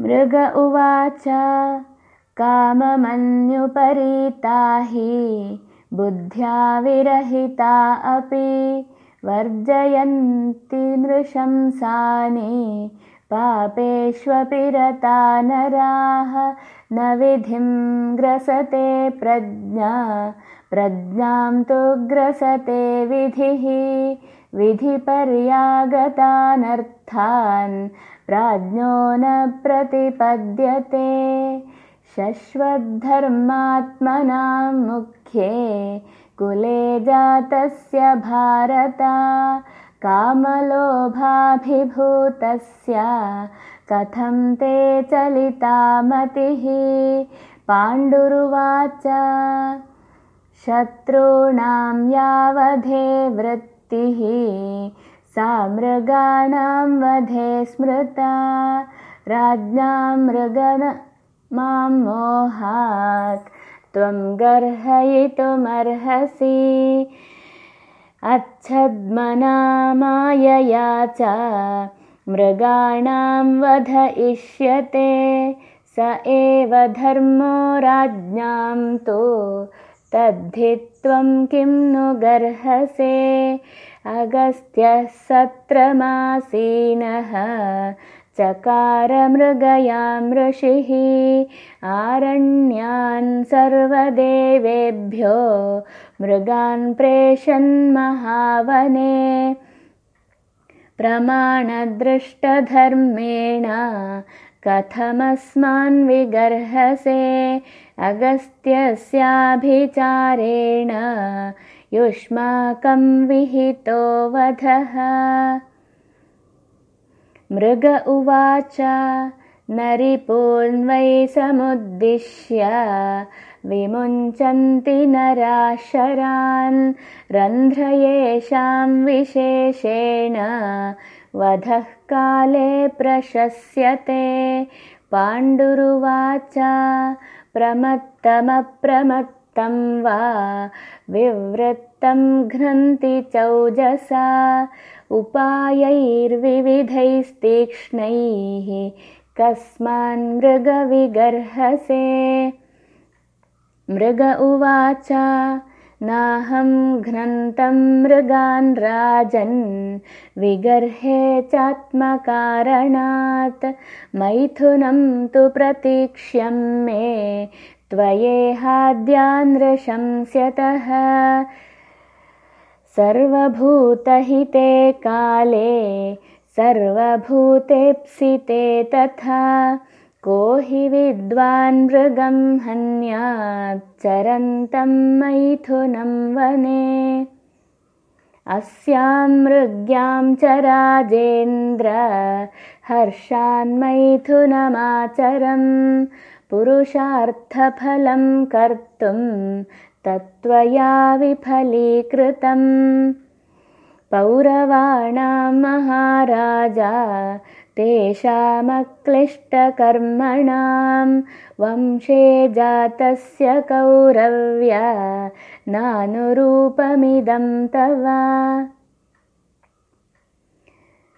मृग उवाच। काममन्युपरीता हि बुद्ध्या विरहिता अपि। वर्जयन्ति नृशंसानि पापेष्वपि रता नराः। न विधिं ग्रसते प्रज्ञा प्रज्ञां तु ग्रसते विधिः। विधिपर्यागतानर्थान् प्राज्ञो न प्रतिपद्यते शश्वद्धर्मात्मनां मुख्ये कुले जातस्य भारता कामलोभाभिभूतस्य कथं ते चलिता मतिः पाण्डुरुवाच शत्रूणां यावधे वृत्तिः सा मृगाणां वधे स्मृता राज्ञां मृगन मां मोहात् त्वं गर्हयितुमर्हसि। अच्छद्मनामायया च मृगाणां वधयिष्यते स एव धर्मो राज्ञां तु तद्धि त्वं किं नु गर्हसे अगस्त्यः सत्रमासीनः चकारमृगयां ऋषिः आरण्यान् सर्वदेवेभ्यो मृगान् प्रेषन्महावने। प्रमाणदृष्टधर्मेण कथमस्मान् विगर्हसे अगस्त्यस्याभिचारेण युष्माकं विहितो वधः। मृग उवाच नरिपूर्न्वै समुद्दिश्य विमुञ्चन्ति नराशरान् रन्ध्रयेषां विशेषेण वधः काले प्रशस्यते। पाण्डुरुवाच प्रमत्तमप्रमत्तं विवृत्तं घ्नन्ति चौजसा। उपायैर्विविधैस्तीक्ष्णैः कस्मान्मृगविगर्हसे मृग उवाच नाहं घ्नन्तं मृगान् राजन् विगर्हे चात्मकारणात् मैथुनं तु प्रतीक्ष्यं मे त्वयेहाद्यानृशंस्यतः सर्वभूतहिते काले सर्वभूतेप्सिते तथा को हि विद्वान् मृगं हन्याच्चरन्तं मैथुनं वने अस्यां मृग्यां च राजेन्द्र हर्षान्मैथुनमाचरम् पुरुषार्थफलं कर्तुं तत्त्वया विफलीकृतम् पौरवाणां महाराजा तेषामक्लिष्टकर्मणां वंशे जातस्य कौरव्या नानुरूपमिदं तव